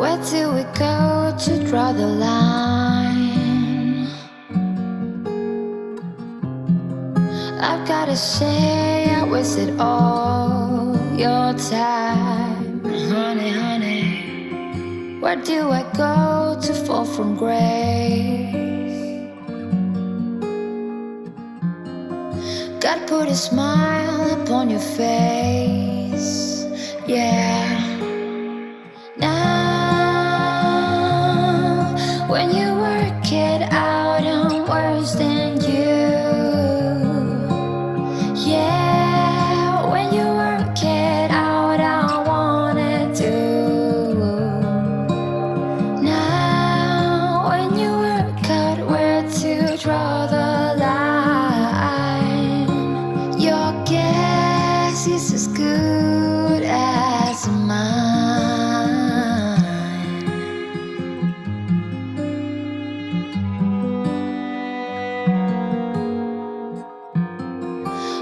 Where do we go to draw the line? I've gotta say, I wasted all your time, honey, honey. Where do I go to fall from grace? God put a smile upon your face, it out, I'm